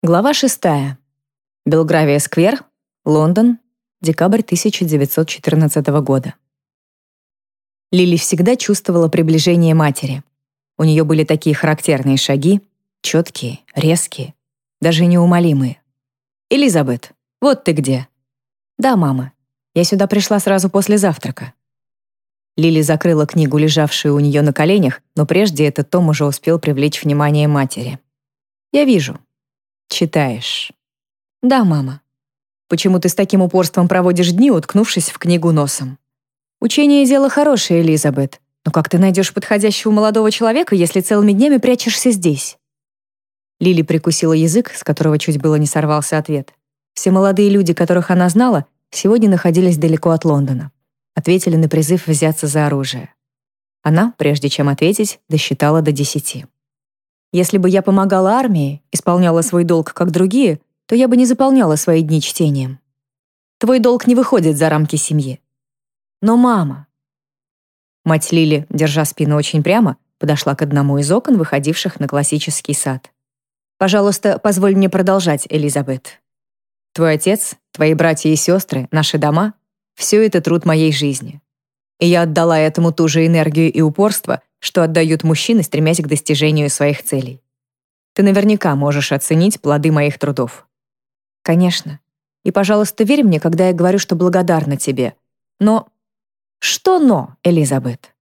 Глава 6. Белгравия-сквер, Лондон, декабрь 1914 года. Лили всегда чувствовала приближение матери. У нее были такие характерные шаги, четкие, резкие, даже неумолимые. «Элизабет, вот ты где!» «Да, мама. Я сюда пришла сразу после завтрака». Лили закрыла книгу, лежавшую у нее на коленях, но прежде этот том уже успел привлечь внимание матери. «Я вижу», Читаешь. Да, мама. Почему ты с таким упорством проводишь дни, уткнувшись в книгу носом? Учение — дело хорошее, Элизабет. Но как ты найдешь подходящего молодого человека, если целыми днями прячешься здесь? Лили прикусила язык, с которого чуть было не сорвался ответ. Все молодые люди, которых она знала, сегодня находились далеко от Лондона. Ответили на призыв взяться за оружие. Она, прежде чем ответить, досчитала до десяти. Если бы я помогала армии, исполняла свой долг, как другие, то я бы не заполняла свои дни чтением. Твой долг не выходит за рамки семьи. Но мама... Мать Лили, держа спину очень прямо, подошла к одному из окон, выходивших на классический сад. «Пожалуйста, позволь мне продолжать, Элизабет. Твой отец, твои братья и сестры, наши дома — все это труд моей жизни. И я отдала этому ту же энергию и упорство, что отдают мужчины, стремясь к достижению своих целей. Ты наверняка можешь оценить плоды моих трудов. Конечно. И, пожалуйста, верь мне, когда я говорю, что благодарна тебе. Но... Что «но», Элизабет?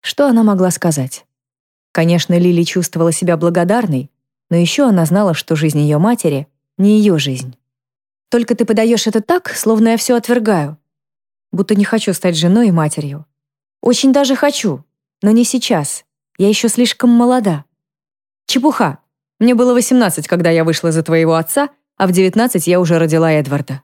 Что она могла сказать? Конечно, Лили чувствовала себя благодарной, но еще она знала, что жизнь ее матери — не ее жизнь. Только ты подаешь это так, словно я все отвергаю. Будто не хочу стать женой и матерью. Очень даже хочу, но не сейчас. Я еще слишком молода. Чепуха. Мне было 18, когда я вышла за твоего отца, а в 19 я уже родила Эдварда.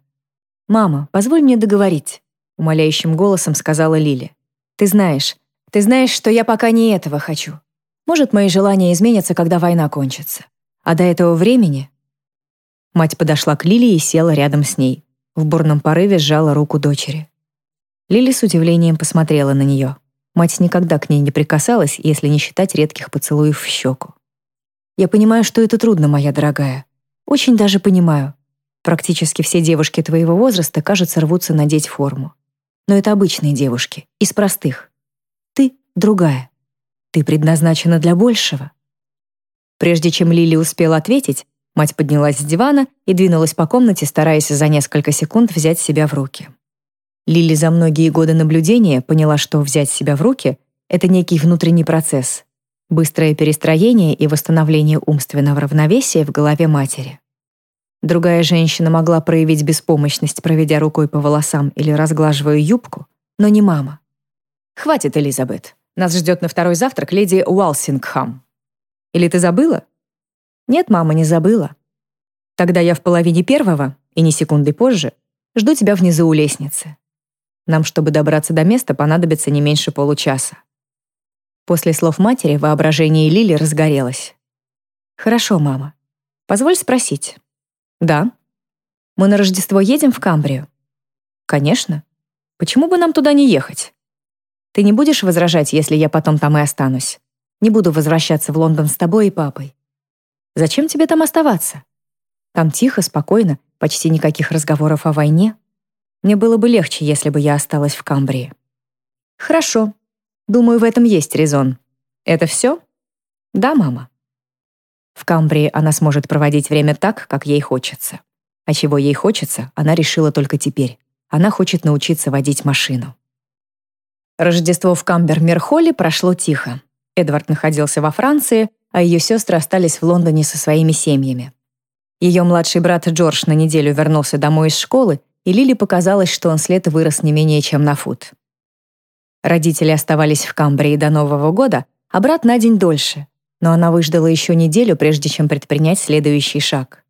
«Мама, позволь мне договорить», — умоляющим голосом сказала Лили. «Ты знаешь, ты знаешь, что я пока не этого хочу. Может, мои желания изменятся, когда война кончится. А до этого времени...» Мать подошла к Лили и села рядом с ней. В бурном порыве сжала руку дочери. Лили с удивлением посмотрела на нее. Мать никогда к ней не прикасалась, если не считать редких поцелуев в щеку. «Я понимаю, что это трудно, моя дорогая. Очень даже понимаю. Практически все девушки твоего возраста, кажется, рвутся надеть форму. Но это обычные девушки, из простых. Ты другая. Ты предназначена для большего». Прежде чем Лили успела ответить, мать поднялась с дивана и двинулась по комнате, стараясь за несколько секунд взять себя в руки. Лили за многие годы наблюдения поняла, что взять себя в руки — это некий внутренний процесс, быстрое перестроение и восстановление умственного равновесия в голове матери. Другая женщина могла проявить беспомощность, проведя рукой по волосам или разглаживая юбку, но не мама. «Хватит, Элизабет. Нас ждет на второй завтрак леди Уалсингхам. Или ты забыла?» «Нет, мама, не забыла. Тогда я в половине первого, и не секунды позже, жду тебя внизу у лестницы. Нам, чтобы добраться до места, понадобится не меньше получаса. После слов матери воображение Лили разгорелось. «Хорошо, мама. Позволь спросить». «Да». «Мы на Рождество едем в Камбрию?» «Конечно. Почему бы нам туда не ехать?» «Ты не будешь возражать, если я потом там и останусь? Не буду возвращаться в Лондон с тобой и папой». «Зачем тебе там оставаться?» «Там тихо, спокойно, почти никаких разговоров о войне». Мне было бы легче, если бы я осталась в Камбрии. Хорошо. Думаю, в этом есть резон. Это все? Да, мама. В Камбрии она сможет проводить время так, как ей хочется. А чего ей хочется, она решила только теперь. Она хочет научиться водить машину. Рождество в Камбер-Мерхолле прошло тихо. Эдвард находился во Франции, а ее сестры остались в Лондоне со своими семьями. Ее младший брат Джордж на неделю вернулся домой из школы и Лили показалось, что он след вырос не менее чем на фут. Родители оставались в Камбрии до Нового года, а брат на день дольше, но она выждала еще неделю, прежде чем предпринять следующий шаг.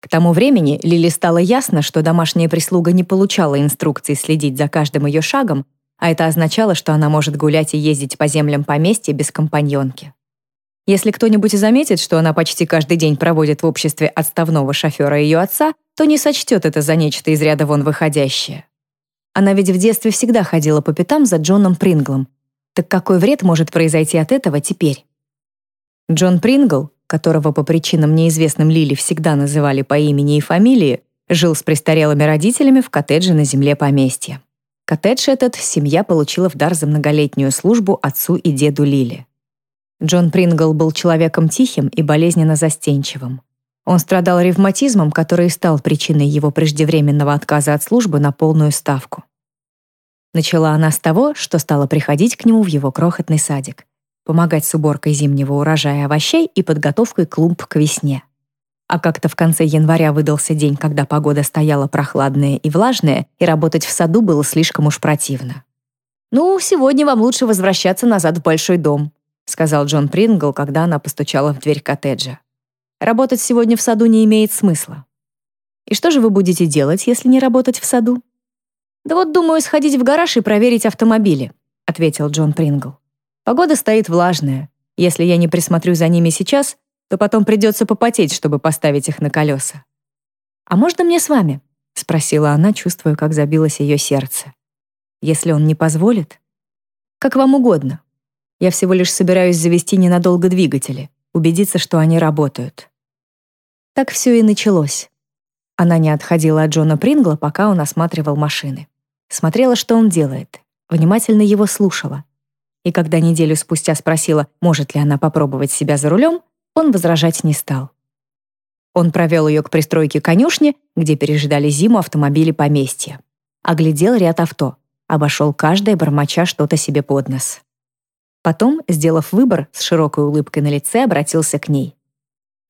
К тому времени Лили стало ясно, что домашняя прислуга не получала инструкций следить за каждым ее шагом, а это означало, что она может гулять и ездить по землям поместья без компаньонки. Если кто-нибудь заметит, что она почти каждый день проводит в обществе отставного шофера ее отца, то не сочтет это за нечто из ряда вон выходящее. Она ведь в детстве всегда ходила по пятам за Джоном Принглом. Так какой вред может произойти от этого теперь? Джон Прингл, которого по причинам неизвестным Лили всегда называли по имени и фамилии, жил с престарелыми родителями в коттедже на земле поместья. Коттедж этот семья получила в дар за многолетнюю службу отцу и деду Лили. Джон Прингл был человеком тихим и болезненно застенчивым. Он страдал ревматизмом, который стал причиной его преждевременного отказа от службы на полную ставку. Начала она с того, что стала приходить к нему в его крохотный садик, помогать с уборкой зимнего урожая овощей и подготовкой клумб к весне. А как-то в конце января выдался день, когда погода стояла прохладная и влажная, и работать в саду было слишком уж противно. «Ну, сегодня вам лучше возвращаться назад в большой дом», сказал Джон Прингл, когда она постучала в дверь коттеджа. «Работать сегодня в саду не имеет смысла». «И что же вы будете делать, если не работать в саду?» «Да вот думаю сходить в гараж и проверить автомобили», ответил Джон Прингл. «Погода стоит влажная. Если я не присмотрю за ними сейчас, то потом придется попотеть, чтобы поставить их на колеса. «А можно мне с вами?» — спросила она, чувствуя, как забилось ее сердце. «Если он не позволит?» «Как вам угодно. Я всего лишь собираюсь завести ненадолго двигатели, убедиться, что они работают». Так все и началось. Она не отходила от Джона Прингла, пока он осматривал машины. Смотрела, что он делает, внимательно его слушала. И когда неделю спустя спросила, может ли она попробовать себя за рулем, он возражать не стал. Он провел ее к пристройке конюшни, где пережидали зиму автомобили поместья. Оглядел ряд авто, обошел каждое, бормоча что-то себе под нос. Потом, сделав выбор, с широкой улыбкой на лице обратился к ней.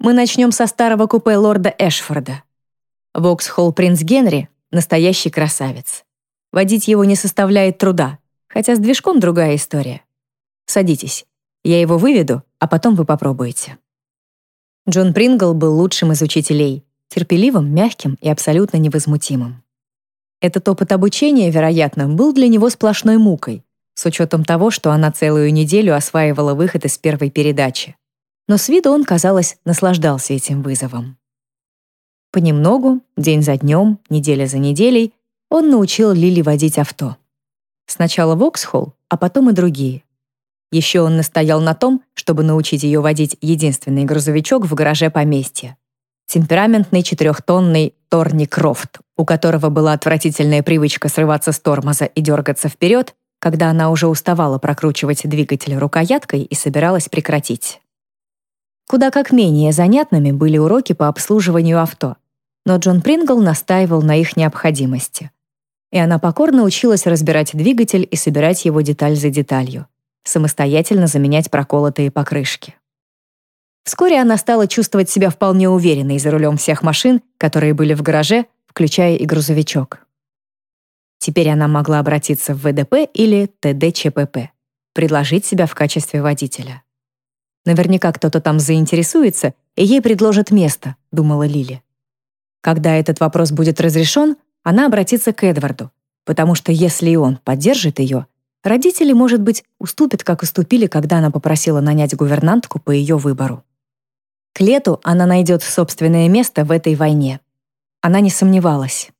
«Мы начнем со старого купе лорда Эшфорда. Воксхолл принц Генри — настоящий красавец. Водить его не составляет труда, хотя с движком другая история. Садитесь, я его выведу, а потом вы попробуете». Джон Прингл был лучшим из учителей, терпеливым, мягким и абсолютно невозмутимым. Этот опыт обучения, вероятно, был для него сплошной мукой, с учетом того, что она целую неделю осваивала выход из первой передачи. Но с виду он, казалось, наслаждался этим вызовом. Понемногу, день за днем, неделя за неделей, он научил Лили водить авто. Сначала Воксхолл, а потом и другие. Еще он настоял на том, чтобы научить ее водить единственный грузовичок в гараже поместья. Темпераментный четырехтонный Торни Крофт, у которого была отвратительная привычка срываться с тормоза и дергаться вперед, когда она уже уставала прокручивать двигатель рукояткой и собиралась прекратить. Куда как менее занятными были уроки по обслуживанию авто, но Джон Прингл настаивал на их необходимости. И она покорно училась разбирать двигатель и собирать его деталь за деталью самостоятельно заменять проколотые покрышки. Вскоре она стала чувствовать себя вполне уверенной за рулем всех машин, которые были в гараже, включая и грузовичок. Теперь она могла обратиться в ВДП или ТДЧПП, предложить себя в качестве водителя. Наверняка кто-то там заинтересуется, и ей предложат место, думала Лили. Когда этот вопрос будет разрешен, она обратится к Эдварду, потому что если и он поддержит ее, Родители, может быть, уступят, как уступили, когда она попросила нанять гувернантку по ее выбору. К лету она найдет собственное место в этой войне. Она не сомневалась.